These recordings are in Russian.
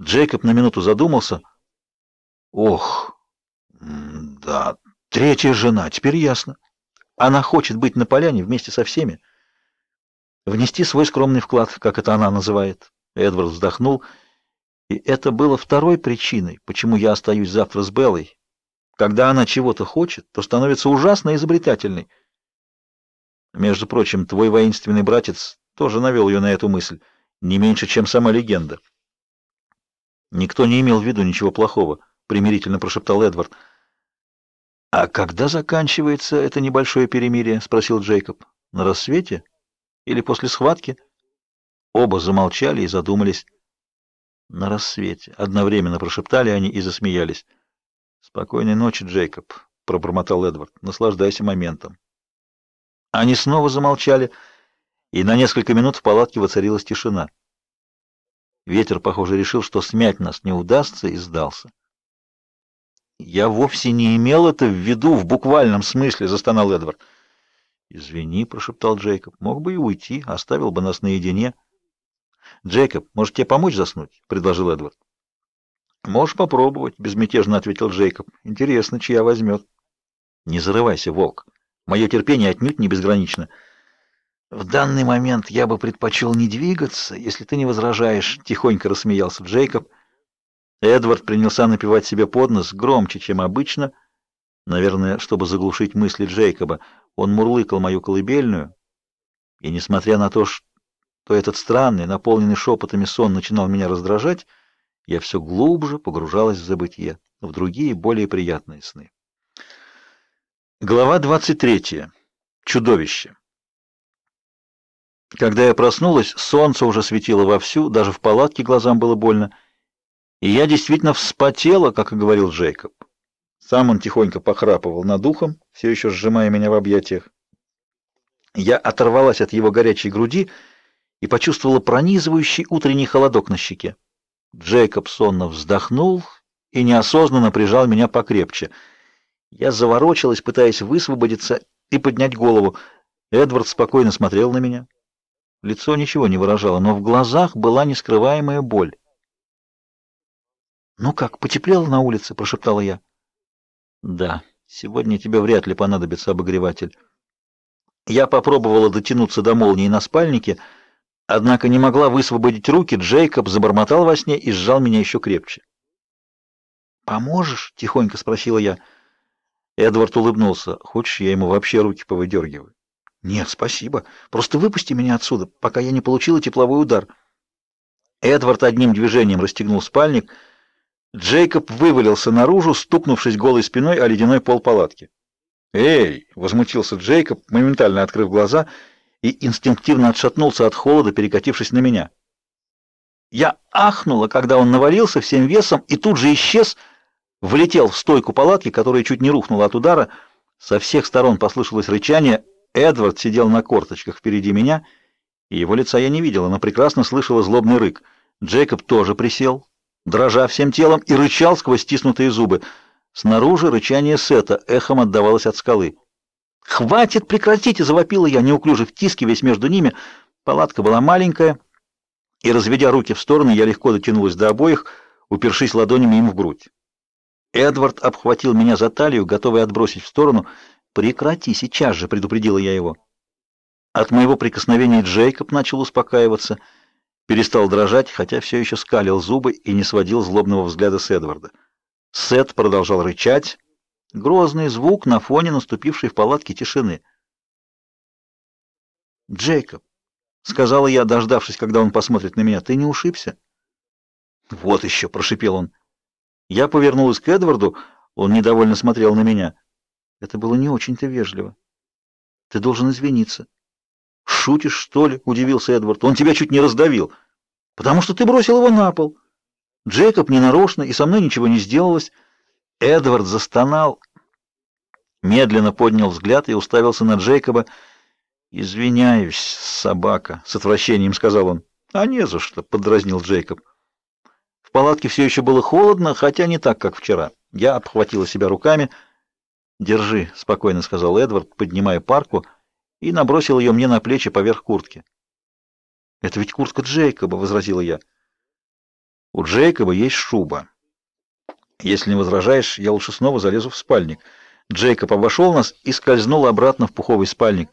Джейкоб на минуту задумался. Ох, да, третья жена, теперь ясно. Она хочет быть на поляне вместе со всеми. Внести свой скромный вклад, как это она называет. Эдвард вздохнул. И это было второй причиной, почему я остаюсь завтра с Беллой. Когда она чего-то хочет, то становится ужасно изобретательной. Между прочим, твой воинственный братец тоже навел ее на эту мысль, не меньше, чем сама легенда. Никто не имел в виду ничего плохого, примирительно прошептал Эдвард. А когда заканчивается это небольшое перемирие, спросил Джейкоб. На рассвете или после схватки? Оба замолчали и задумались. На рассвете, одновременно прошептали они и засмеялись. Спокойной ночи, Джейкоб, пробормотал Эдвард. Наслаждайся моментом. Они снова замолчали, и на несколько минут в палатке воцарилась тишина. Ветер, похоже, решил, что смять нас не удастся, и сдался. Я вовсе не имел это в виду в буквальном смысле, застонал Эдвард. Извини, прошептал Джейкоб. Мог бы и уйти, оставил бы нас наедине. Джейкоб, может тебе помочь заснуть, предложил Эдвард. Можешь попробовать, безмятежно ответил Джейкоб. Интересно, чья возьмет. Не зарывайся, волк. Мое терпение отнюдь не безгранично. В данный момент я бы предпочел не двигаться, если ты не возражаешь, тихонько рассмеялся Джейкоб. Эдвард принялся напевать себе под нос громче, чем обычно, наверное, чтобы заглушить мысли Джейкоба. Он мурлыкал мою колыбельную, и несмотря на то, что этот странный, наполненный шепотами сон начинал меня раздражать, я все глубже погружалась в забытье, в другие, более приятные сны. Глава 23. Чудовище. Когда я проснулась, солнце уже светило вовсю, даже в палатке глазам было больно, и я действительно вспотела, как и говорил Джейкоб. Сам он тихонько похрапывал над ухом, все еще сжимая меня в объятиях. Я оторвалась от его горячей груди и почувствовала пронизывающий утренний холодок на щеке. Джейкоб сонно вздохнул и неосознанно прижал меня покрепче — я заворочилась, пытаясь высвободиться и поднять голову. Эдвард спокойно смотрел на меня. Лицо ничего не выражало, но в глазах была нескрываемая боль. «Ну как, потеплело на улице?» — прошептала я. «Да, сегодня тебе вряд ли понадобится обогреватель». Я попробовала дотянуться до молнии на спальнике, однако не могла высвободить руки. Джейкоб забормотал во сне и сжал меня еще крепче. «Поможешь?» — тихонько спросила я. Эдвард улыбнулся. «Хочешь, я ему вообще руки повыдергиваю?» «Нет, спасибо. Просто выпусти меня отсюда, пока я не получила тепловой удар». Эдвард одним движением расстегнул спальник. Джейкоб вывалился наружу, стукнувшись голой спиной о ледяной пол палатки. «Эй!» — возмутился Джейкоб, моментально открыв глаза, и инстинктивно отшатнулся от холода, перекатившись на меня. Я ахнула, когда он навалился всем весом и тут же исчез, — влетел в стойку палатки, которая чуть не рухнула от удара. Со всех сторон послышалось рычание. Эдвард сидел на корточках впереди меня, и его лица я не видела, но прекрасно слышала злобный рык. Джейкоб тоже присел, дрожа всем телом, и рычал сквозь стиснутые зубы. Снаружи рычание Сета эхом отдавалось от скалы. «Хватит, прекратите!» — завопила я, неуклюже втискиваясь между ними. Палатка была маленькая, и, разведя руки в стороны, я легко дотянулась до обоих, упершись ладонями им в грудь. Эдвард обхватил меня за талию, готовый отбросить в сторону. «Прекрати сейчас же!» — предупредила я его. От моего прикосновения Джейкоб начал успокаиваться, перестал дрожать, хотя все еще скалил зубы и не сводил злобного взгляда с Эдварда. Сет продолжал рычать. Грозный звук на фоне наступившей в палатке тишины. «Джейкоб», — сказала я, дождавшись, когда он посмотрит на меня, — «ты не ушибся?» «Вот еще», — прошипел он. Я повернулась к Эдварду, он недовольно смотрел на меня. Это было не очень-то вежливо. Ты должен извиниться. Шутишь, что ли? удивился Эдвард. Он тебя чуть не раздавил, потому что ты бросил его на пол. Джейкоб ненарочно, и со мной ничего не сделалось. Эдвард застонал, медленно поднял взгляд и уставился на Джейкоба. "Извиняюсь, собака", с отвращением сказал он. "А не за что", подразнил Джейкоб. В палатке все еще было холодно, хотя не так, как вчера. Я обхватила себя руками. "Держи", спокойно сказал Эдвард, поднимая парку и набросил ее мне на плечи поверх куртки. "Это ведь куртка Джейкоба", возразила я. У Джейкоба есть шуба. Если не возражаешь, я лучше снова залезу в спальник. Джейкоб обошел нас и скользнул обратно в пуховый спальник.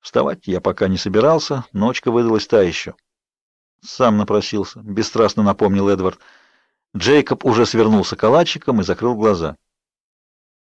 Вставать я пока не собирался, ночка выдалась та еще. Сам напросился, бесстрастно напомнил Эдвард. Джейкоб уже свернулся калачиком и закрыл глаза.